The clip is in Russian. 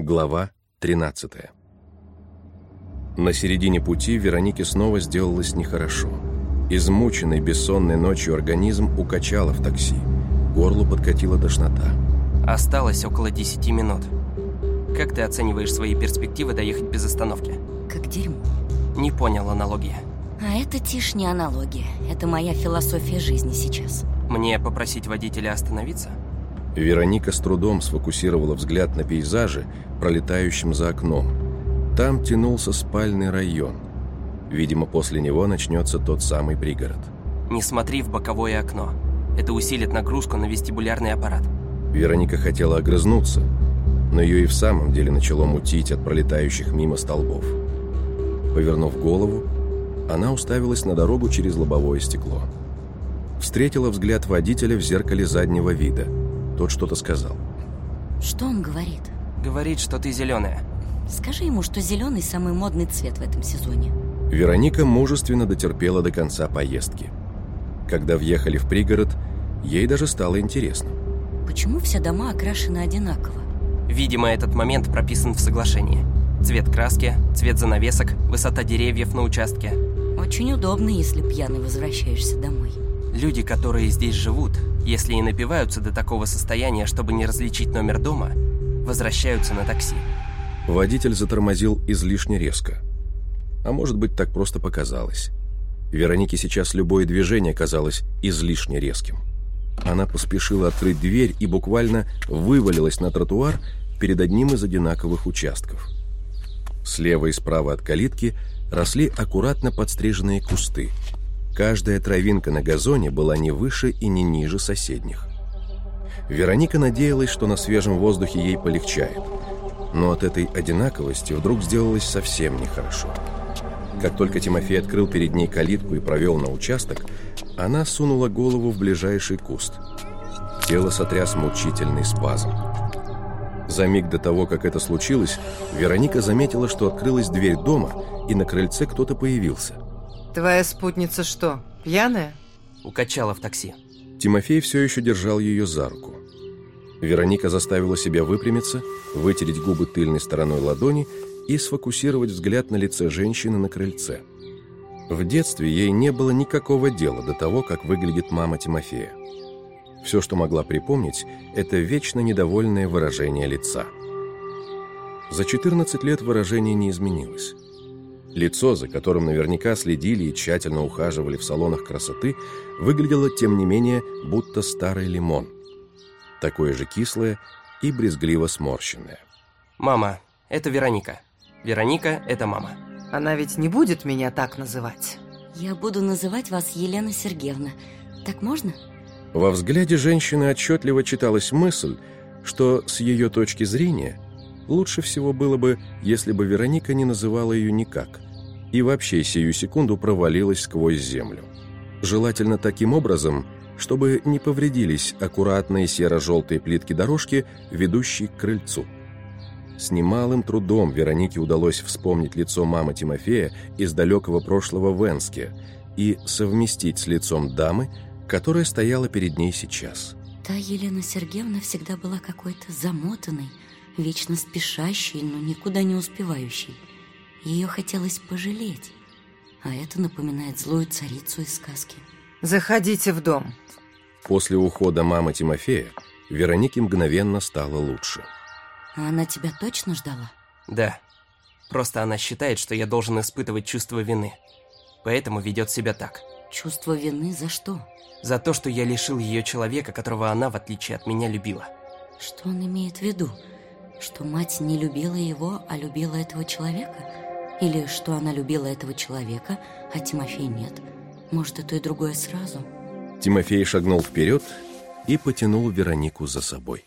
Глава 13 На середине пути Веронике снова сделалось нехорошо. Измученный бессонной ночью организм укачало в такси. Горлу подкатила тошнота. Осталось около 10 минут. Как ты оцениваешь свои перспективы доехать без остановки? Как дерьмо. Не понял аналогия. А это тишь не аналогия. Это моя философия жизни сейчас. Мне попросить водителя остановиться? Вероника с трудом сфокусировала взгляд на пейзаже, пролетающем за окном. Там тянулся спальный район. Видимо, после него начнется тот самый пригород. Не смотри в боковое окно. Это усилит нагрузку на вестибулярный аппарат. Вероника хотела огрызнуться, но ее и в самом деле начало мутить от пролетающих мимо столбов. Повернув голову, она уставилась на дорогу через лобовое стекло. Встретила взгляд водителя в зеркале заднего вида – тот что-то сказал. Что он говорит? Говорит, что ты зеленая. Скажи ему, что зеленый самый модный цвет в этом сезоне. Вероника мужественно дотерпела до конца поездки. Когда въехали в пригород, ей даже стало интересно. Почему все дома окрашены одинаково? Видимо, этот момент прописан в соглашении. Цвет краски, цвет занавесок, высота деревьев на участке. Очень удобно, если пьяный возвращаешься домой. Люди, которые здесь живут, если и напиваются до такого состояния, чтобы не различить номер дома, возвращаются на такси. Водитель затормозил излишне резко. А может быть, так просто показалось. Веронике сейчас любое движение казалось излишне резким. Она поспешила открыть дверь и буквально вывалилась на тротуар перед одним из одинаковых участков. Слева и справа от калитки росли аккуратно подстриженные кусты – Каждая травинка на газоне была не выше и не ниже соседних. Вероника надеялась, что на свежем воздухе ей полегчает. Но от этой одинаковости вдруг сделалось совсем нехорошо. Как только Тимофей открыл перед ней калитку и провел на участок, она сунула голову в ближайший куст. Тело сотряс мучительный спазм. За миг до того, как это случилось, Вероника заметила, что открылась дверь дома, и на крыльце кто-то появился – Твоя спутница что, пьяная? Укачала в такси. Тимофей все еще держал ее за руку. Вероника заставила себя выпрямиться, вытереть губы тыльной стороной ладони и сфокусировать взгляд на лице женщины на крыльце. В детстве ей не было никакого дела до того, как выглядит мама Тимофея. Все, что могла припомнить, это вечно недовольное выражение лица. За 14 лет выражение не изменилось. Лицо, за которым наверняка следили и тщательно ухаживали в салонах красоты, выглядело, тем не менее, будто старый лимон. Такое же кислое и брезгливо сморщенное. «Мама, это Вероника. Вероника – это мама». Она ведь не будет меня так называть. Я буду называть вас Елена Сергеевна. Так можно? Во взгляде женщины отчетливо читалась мысль, что с ее точки зрения – Лучше всего было бы, если бы Вероника не называла ее никак и вообще сию секунду провалилась сквозь землю. Желательно таким образом, чтобы не повредились аккуратные серо-желтые плитки дорожки, ведущие к крыльцу. С немалым трудом Веронике удалось вспомнить лицо мамы Тимофея из далекого прошлого в Энске и совместить с лицом дамы, которая стояла перед ней сейчас. Та Елена Сергеевна всегда была какой-то замотанной, вечно спешащей, но никуда не успевающей. Ее хотелось пожалеть, а это напоминает злую царицу из сказки. «Заходите в дом». После ухода мамы Тимофея Веронике мгновенно стало лучше. А она тебя точно ждала? Да. Просто она считает, что я должен испытывать чувство вины. Поэтому ведет себя так. Чувство вины за что? За то, что я лишил ее человека, которого она, в отличие от меня, любила. Что он имеет в виду? Что мать не любила его, а любила этого человека? Или что она любила этого человека, а Тимофей нет? Может, и то, и другое сразу? Тимофей шагнул вперед и потянул Веронику за собой.